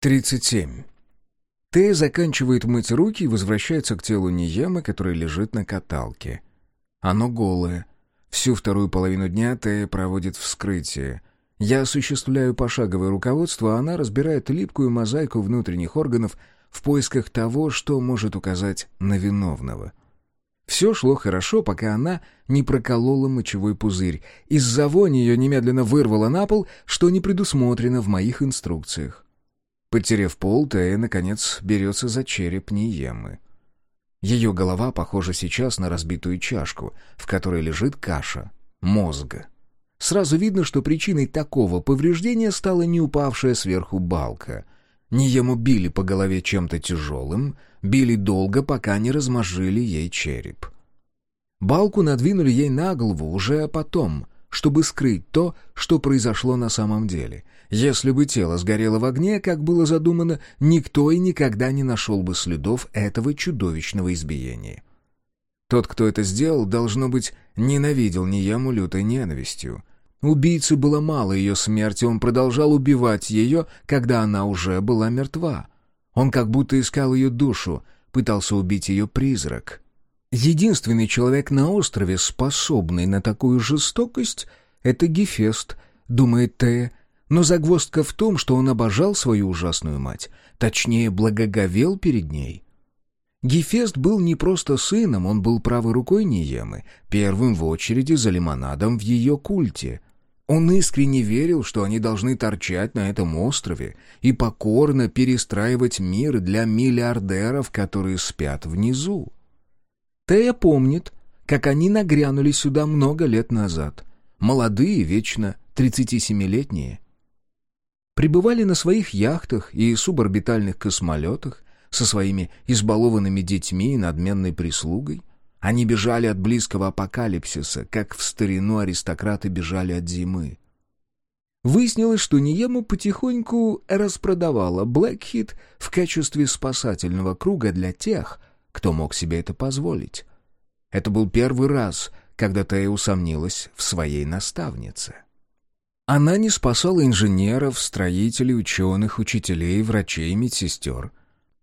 37. Тея заканчивает мыть руки и возвращается к телу Ниемы, который лежит на каталке. Оно голое. Всю вторую половину дня Тея проводит вскрытие. Я осуществляю пошаговое руководство, а она разбирает липкую мозаику внутренних органов в поисках того, что может указать на виновного. Все шло хорошо, пока она не проколола мочевой пузырь. Из-за вони ее немедленно вырвало на пол, что не предусмотрено в моих инструкциях. Потерев пол, Тея, наконец, берется за череп Ниемы. Ее голова похожа сейчас на разбитую чашку, в которой лежит каша, мозга. Сразу видно, что причиной такого повреждения стала не упавшая сверху балка. Ниему били по голове чем-то тяжелым, били долго, пока не размозжили ей череп. Балку надвинули ей на голову уже потом, чтобы скрыть то, что произошло на самом деле — если бы тело сгорело в огне, как было задумано, никто и никогда не нашел бы следов этого чудовищного избиения. Тот, кто это сделал, должно быть, ненавидел Нияму лютой ненавистью. Убийце было мало ее смерти, он продолжал убивать ее, когда она уже была мертва. Он как будто искал ее душу, пытался убить ее призрак. Единственный человек на острове, способный на такую жестокость, — это Гефест, думает Тея, но загвоздка в том, что он обожал свою ужасную мать, точнее, благоговел перед ней. Гефест был не просто сыном, он был правой рукой Ниемы, первым в очереди за лимонадом в ее культе. Он искренне верил, что они должны торчать на этом острове и покорно перестраивать мир для миллиардеров, которые спят внизу. Тея помнит, как они нагрянули сюда много лет назад. Молодые, вечно 37-летние пребывали на своих яхтах и суборбитальных космолетах со своими избалованными детьми и надменной прислугой. Они бежали от близкого апокалипсиса, как в старину аристократы бежали от зимы. Выяснилось, что Ниема потихоньку распродавала Блэкхит в качестве спасательного круга для тех, кто мог себе это позволить. Это был первый раз, когда Тея усомнилась в своей наставнице. Она не спасала инженеров, строителей, ученых, учителей, врачей, медсестер.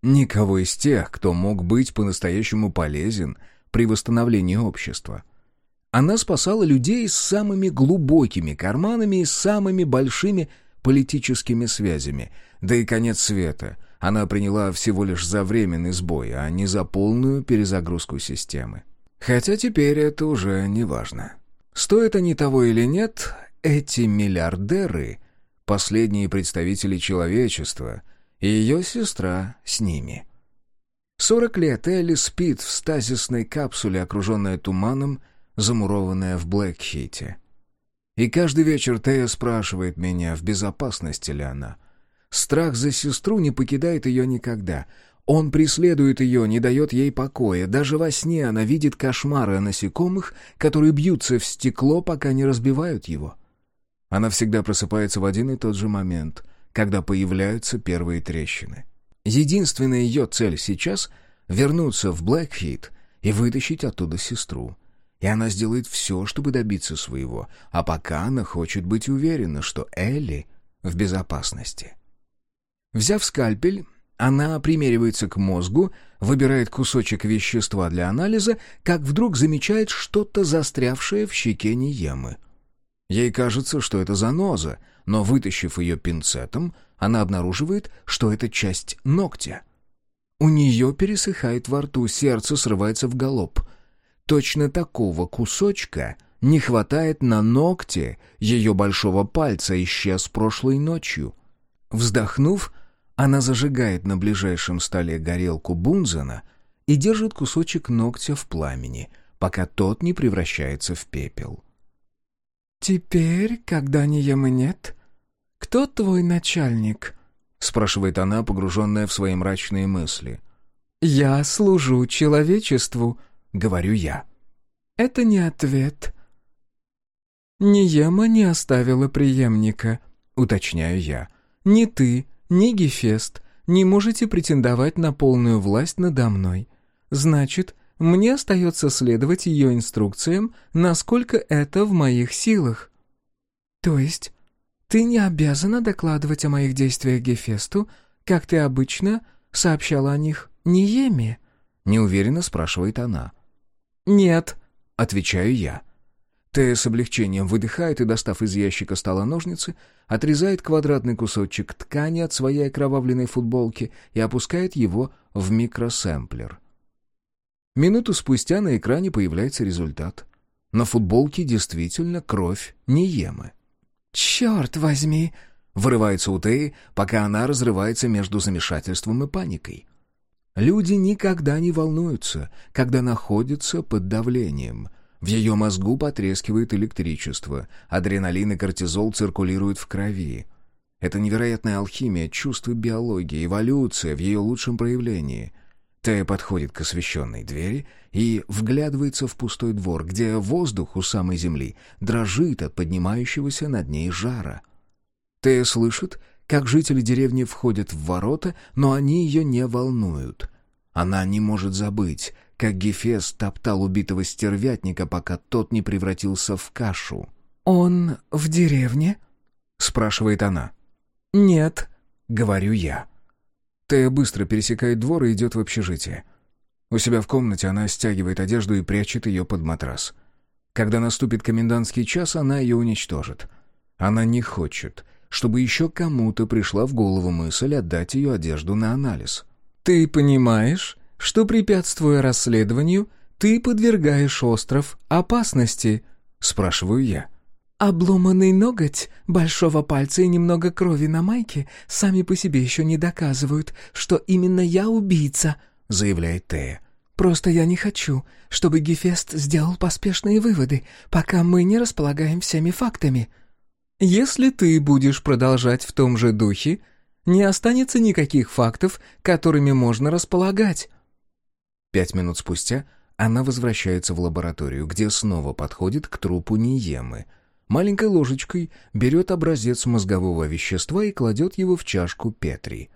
Никого из тех, кто мог быть по-настоящему полезен при восстановлении общества. Она спасала людей с самыми глубокими карманами и самыми большими политическими связями. Да и конец света она приняла всего лишь за временный сбой, а не за полную перезагрузку системы. Хотя теперь это уже не важно. Стоит они того или нет, эти миллиардеры — последние представители человечества, и ее сестра с ними. Сорок лет Элли спит в стазисной капсуле, окруженная туманом, замурованная в Блэкхите. И каждый вечер Тея спрашивает меня, в безопасности ли она. Страх за сестру не покидает ее никогда. Он преследует ее, не дает ей покоя. Даже во сне она видит кошмары о насекомых, которые бьются в стекло, пока не разбивают его. — она всегда просыпается в один и тот же момент, когда появляются первые трещины. Единственная ее цель сейчас — вернуться в Блэкхит и вытащить оттуда сестру. И она сделает все, чтобы добиться своего, а пока она хочет быть уверена, что Элли в безопасности. Взяв скальпель, она примеривается к мозгу, выбирает кусочек вещества для анализа, как вдруг замечает что-то застрявшее в щеке Ниемы. Ей кажется, что это заноза, но, вытащив ее пинцетом, она обнаруживает, что это часть ногтя. У нее пересыхает во рту, сердце срывается в галоп. Точно такого кусочка не хватает на ногте ее большого пальца, исчез прошлой ночью. Вздохнув, она зажигает на ближайшем столе горелку Бунзена и держит кусочек ногтя в пламени, пока тот не превращается в пепел. «Теперь, когда Ниемы нет, кто твой начальник?» — спрашивает она, погруженная в свои мрачные мысли. «Я служу человечеству», — говорю я. «Это не ответ». «Ниема не оставила преемника», — уточняю я. «Ни ты, ни Гефест не можете претендовать на полную власть надо мной. Значит, мне остается следовать ее инструкциям, насколько это в моих силах». «То есть ты не обязана докладывать о моих действиях Гефесту, как ты обычно сообщала о них Ниеме?» — неуверенно спрашивает она. «Нет», — отвечаю я. Тея с облегчением выдыхает и, достав из ящика стола ножницы, отрезает квадратный кусочек ткани от своей окровавленной футболки и опускает его в микросэмплер. Минуту спустя на экране появляется результат. На футболке действительно кровь Ниемы. «Черт возьми!» — вырывается у Теи, пока она разрывается между замешательством и паникой. Люди никогда не волнуются, когда находятся под давлением. В ее мозгу потрескивает электричество, адреналин и кортизол циркулируют в крови. Это невероятная алхимия, чувство биологии, эволюция в ее лучшем проявлении. Тея подходит к освещенной двери и вглядывается в пустой двор, где воздух у самой земли дрожит от поднимающегося над ней жара. Тея слышит, как жители деревни входят в ворота, но они ее не волнуют. Она не может забыть, как Гефес топтал убитого стервятника, пока тот не превратился в кашу. «Он в деревне?» — спрашивает она. «Нет», — говорю я. Тея быстро пересекает двор и идет в общежитие. У себя в комнате она стягивает одежду и прячет ее под матрас. Когда наступит комендантский час, она ее уничтожит. Она не хочет, чтобы еще кому-то пришла в голову мысль отдать ее одежду на анализ. «Ты понимаешь, что, препятствуя расследованию, ты подвергаешь остров опасности?» — спрашиваю я. «Обломанный ноготь, большого пальца и немного крови на майке сами по себе еще не доказывают, что именно я убийца», — заявляет Тея. «Просто я не хочу, чтобы Гефест сделал поспешные выводы, пока мы не располагаем всеми фактами». «Если ты будешь продолжать в том же духе, не останется никаких фактов, которыми можно располагать». Пять минут спустя она возвращается в лабораторию, где снова подходит к трупу Ниемы. Маленькой ложечкой берет образец мозгового вещества и кладет его в чашку Петри.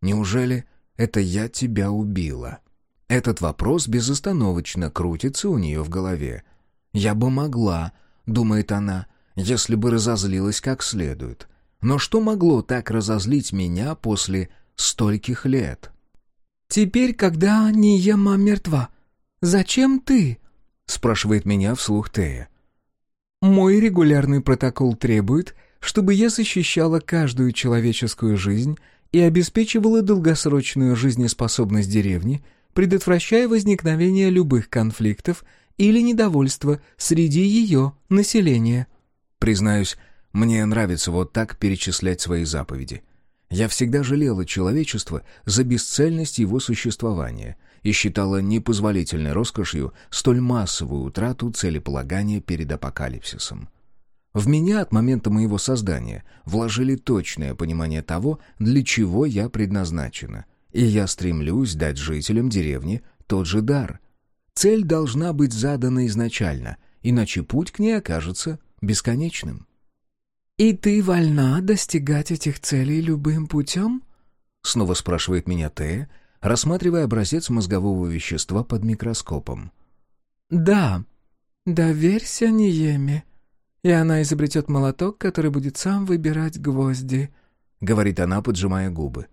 «Неужели это я тебя убила?» Этот вопрос безостановочно крутится у нее в голове. «Я бы могла», — думает она, — «если бы разозлилась как следует. Но что могло так разозлить меня после стольких лет?» «Теперь, когда Ниема мертва, зачем ты?» — спрашивает меня вслух Тея. «Мой регулярный протокол требует, чтобы я защищала каждую человеческую жизнь и обеспечивала долгосрочную жизнеспособность деревни, предотвращая возникновение любых конфликтов или недовольства среди ее населения». Признаюсь, мне нравится вот так перечислять свои заповеди. Я всегда жалела человечество за бесцельность его существования и считала непозволительной роскошью столь массовую утрату целеполагания перед апокалипсисом. В меня от момента моего создания вложили точное понимание того, для чего я предназначена, и я стремлюсь дать жителям деревни тот же дар. Цель должна быть задана изначально, иначе путь к ней окажется бесконечным. «И ты вольна достигать этих целей любым путем?» Снова спрашивает меня Тея, рассматривая образец мозгового вещества под микроскопом. «Да, доверься Ниеме, и она изобретет молоток, который будет сам выбирать гвозди», — говорит она, поджимая губы.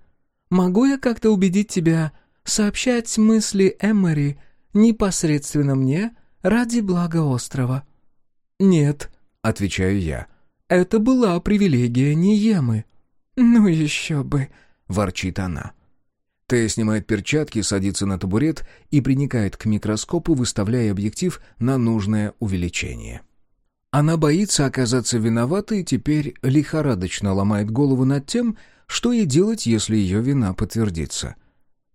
«Могу я как-то убедить тебя сообщать мысли Эмори непосредственно мне ради блага острова?» «Нет», — отвечаю я, — это была привилегия Ниемы». «Ну еще бы», — ворчит она. Тея снимает перчатки, садится на табурет и приникает к микроскопу, выставляя объектив на нужное увеличение. Она боится оказаться виноватой и теперь лихорадочно ломает голову над тем, что ей делать, если ее вина подтвердится.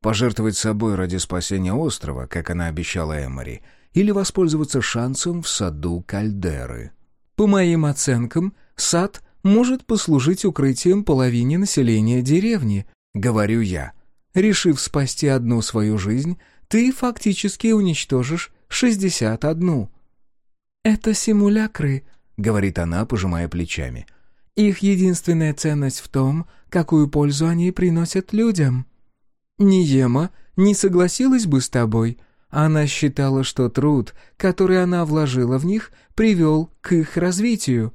Пожертвовать собой ради спасения острова, как она обещала Эмори, или воспользоваться шансом в саду Кальдеры. По моим оценкам, сад может послужить укрытием половине населения деревни, говорю я. Решив спасти одну свою жизнь, ты фактически уничтожишь шестьдесят одну. «Это симулякры», — говорит она, пожимая плечами. «Их единственная ценность в том, какую пользу они приносят людям. Ниема не согласилась бы с тобой, она считала, что труд, который она вложила в них, привел к их развитию.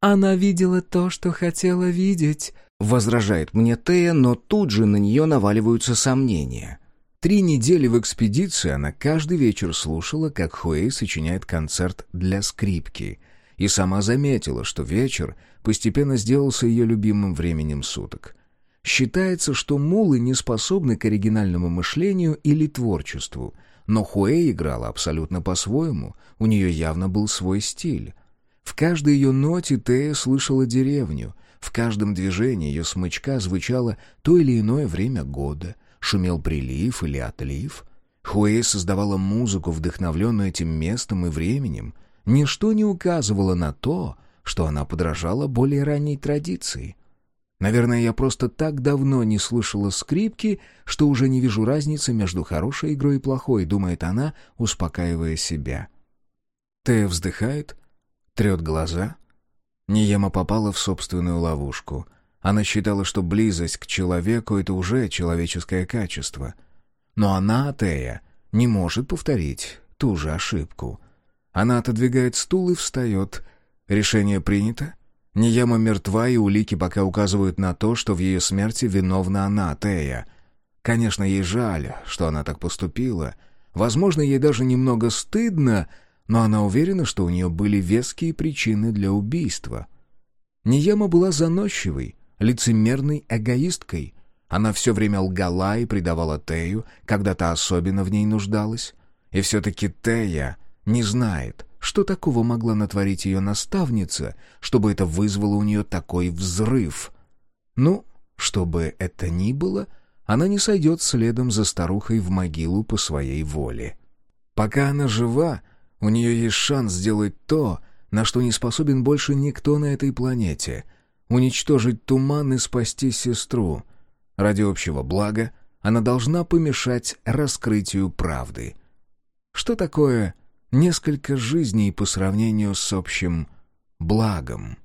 Она видела то, что хотела видеть, возражает мне Тея, но тут же на нее наваливаются сомнения. Три недели в экспедиции она каждый вечер слушала, как Хуэй сочиняет концерт для скрипки, и сама заметила, что вечер постепенно сделался ее любимым временем суток. Считается, что мулы не способны к оригинальному мышлению или творчеству, но Хуэй играла абсолютно по-своему, у нее явно был свой стиль. В каждой ее ноте Тея слышала деревню, в каждом движении ее смычка звучало то или иное время года, шумел прилив или отлив. Хуэй создавала музыку, вдохновленную этим местом и временем. Ничто не указывало на то, что она подражала более ранней традиции. Наверное, я просто так давно не слышала скрипки, что уже не вижу разницы между хорошей игрой и плохой, думает она, успокаивая себя. Тея вздыхает, трет глаза. Ниема попала в собственную ловушку. Она считала, что близость к человеку — это уже человеческое качество. Но она, Тея, не может повторить ту же ошибку. Она отодвигает стул и встает. Решение принято. Нияма мертва, и улики пока указывают на то, что в ее смерти виновна она, Тея. Конечно, ей жаль, что она так поступила. Возможно, ей даже немного стыдно, но она уверена, что у нее были веские причины для убийства. Нияма была заносчивой, лицемерной эгоисткой. Она все время лгала и предавала Тею, когда та особенно в ней нуждалась. И все-таки Тея не знает, что такого могла натворить ее наставница, чтобы это вызвало у нее такой взрыв? Ну, чтобы это ни было, она не сойдет следом за старухой в могилу по своей воле. Пока она жива, у нее есть шанс сделать то, на что не способен больше никто на этой планете — уничтожить туман и спасти сестру. Ради общего блага она должна помешать раскрытию правды. Что такое несколько жизней по сравнению с общим благом.